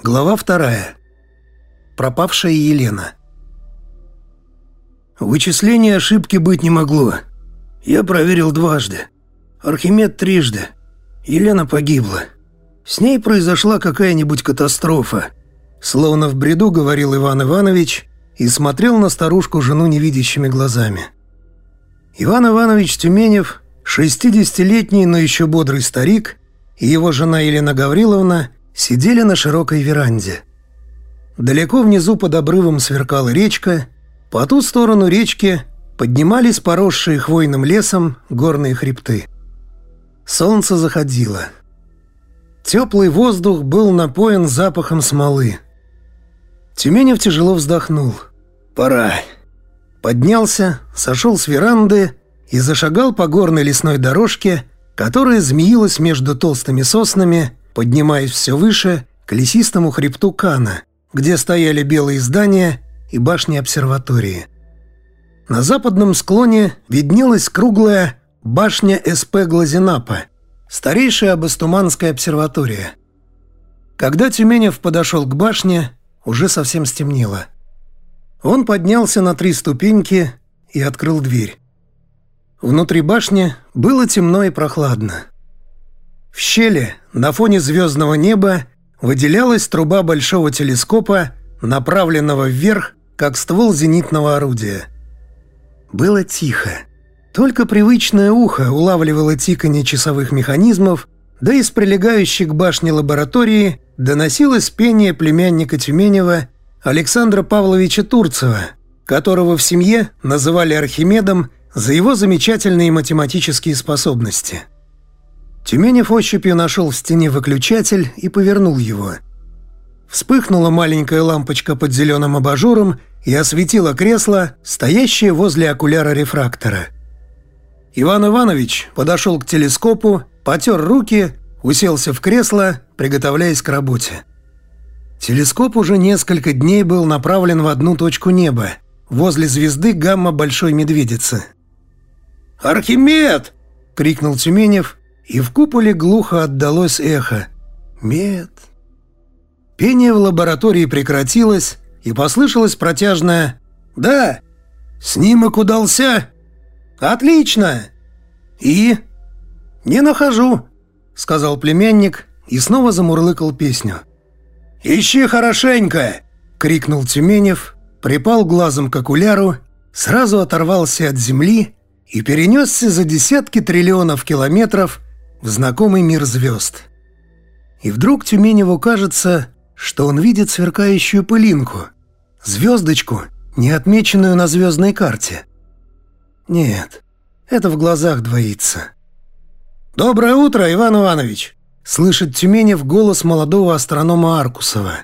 Глава вторая. Пропавшая Елена. Вычисления ошибки быть не могло. Я проверил дважды. Архимед трижды. Елена погибла. С ней произошла какая-нибудь катастрофа. Словно в бреду говорил Иван Иванович и смотрел на старушку жену невидящими глазами. Иван Иванович Тюменев, 60-летний, но еще бодрый старик, и его жена Елена Гавриловна – сидели на широкой веранде. Далеко внизу под обрывом сверкала речка, по ту сторону речки поднимались поросшие хвойным лесом горные хребты. Солнце заходило. Теплый воздух был напоен запахом смолы. Тюменев тяжело вздохнул. «Пора». Поднялся, сошел с веранды и зашагал по горной лесной дорожке, которая змеилась между толстыми соснами поднимаясь все выше к лесистому хребту Кана, где стояли белые здания и башни обсерватории. На западном склоне виднелась круглая башня СП Глазенапа, старейшая Абастуманская обсерватория. Когда Тюменев подошел к башне, уже совсем стемнело. Он поднялся на три ступеньки и открыл дверь. Внутри башни было темно и прохладно. Щели на фоне звездного неба выделялась труба большого телескопа, направленного вверх, как ствол зенитного орудия. Было тихо. Только привычное ухо улавливало тиканье часовых механизмов, да из прилегающей к башне лаборатории доносилось пение племянника Тюменева Александра Павловича Турцева, которого в семье называли Архимедом за его замечательные математические способности – Тюменев ощупью нашел в стене выключатель и повернул его. Вспыхнула маленькая лампочка под зеленым абажуром и осветила кресло, стоящее возле окуляра рефрактора. Иван Иванович подошел к телескопу, потер руки, уселся в кресло, приготовляясь к работе. Телескоп уже несколько дней был направлен в одну точку неба, возле звезды гамма Большой Медведицы. «Архимед!» — крикнул Тюменев и в куполе глухо отдалось эхо. «Мед». Пение в лаборатории прекратилось, и послышалось протяжное «Да, снимок удался». «Отлично!» «И?» «Не нахожу», — сказал племянник и снова замурлыкал песню. «Ищи хорошенько!» — крикнул Тюменев, припал глазом к окуляру, сразу оторвался от земли и перенесся за десятки триллионов километров в знакомый мир звезд. И вдруг Тюменеву кажется, что он видит сверкающую пылинку, звездочку, не отмеченную на звездной карте. Нет, это в глазах двоится. «Доброе утро, Иван Иванович!» — слышит Тюменев голос молодого астронома Аркусова.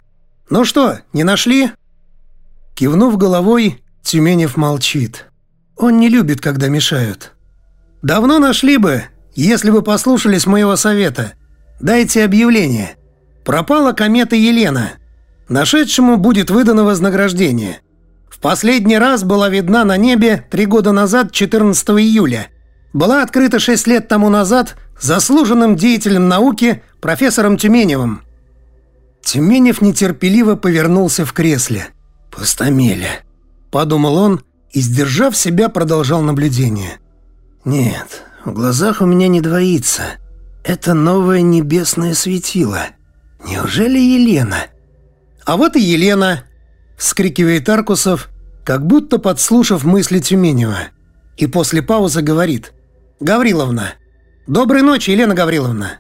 «Ну что, не нашли?» Кивнув головой, Тюменев молчит. Он не любит, когда мешают. «Давно нашли бы, если вы послушались моего совета, дайте объявление. Пропала комета Елена. Нашедшему будет выдано вознаграждение. В последний раз была видна на небе три года назад, 14 июля. Была открыта шесть лет тому назад заслуженным деятелем науки профессором Тюменевым. Тюменев нетерпеливо повернулся в кресле. «Пустомеля», — подумал он и, сдержав себя, продолжал наблюдение. «Нет, в глазах у меня не двоится. Это новое небесное светило. Неужели Елена? А вот и Елена, вскрикивает Аркусов, как будто подслушав мысли Тюменева. И после паузы говорит. «Гавриловна! Доброй ночи, Елена Гавриловна!»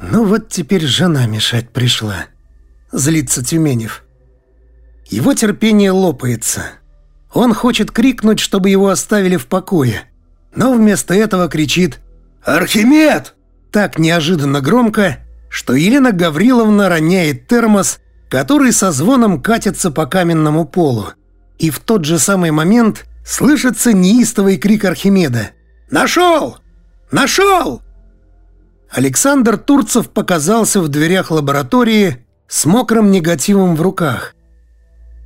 «Ну вот теперь жена мешать пришла», — злится Тюменев. Его терпение лопается. Он хочет крикнуть, чтобы его оставили в покое но вместо этого кричит «Архимед!» так неожиданно громко, что Елена Гавриловна роняет термос, который со звоном катится по каменному полу. И в тот же самый момент слышится неистовый крик Архимеда «Нашел! Нашел!» Александр Турцев показался в дверях лаборатории с мокрым негативом в руках.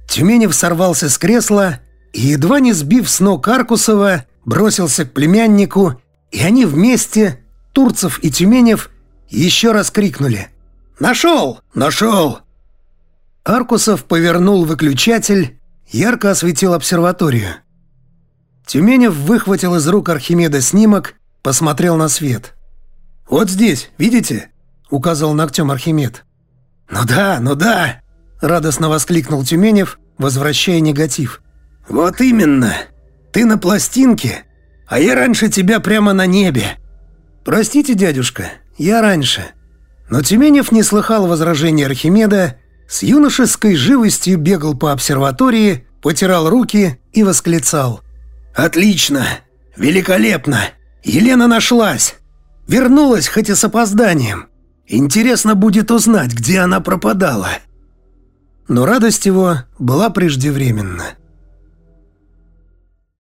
Тюменев сорвался с кресла и, едва не сбив с ног Аркусова, бросился к племяннику, и они вместе, Турцев и Тюменев, еще раз крикнули. «Нашел! Нашел!» Аркусов повернул выключатель, ярко осветил обсерваторию. Тюменев выхватил из рук Архимеда снимок, посмотрел на свет. «Вот здесь, видите?» — указал ногтем Архимед. «Ну да, ну да!» — радостно воскликнул Тюменев, возвращая негатив. «Вот именно! Ты на пластинке, а я раньше тебя прямо на небе!» «Простите, дядюшка, я раньше». Но Тюменев не слыхал возражений Архимеда, с юношеской живостью бегал по обсерватории, потирал руки и восклицал. «Отлично! Великолепно! Елена нашлась! Вернулась, хоть и с опозданием. Интересно будет узнать, где она пропадала». Но радость его была преждевременна.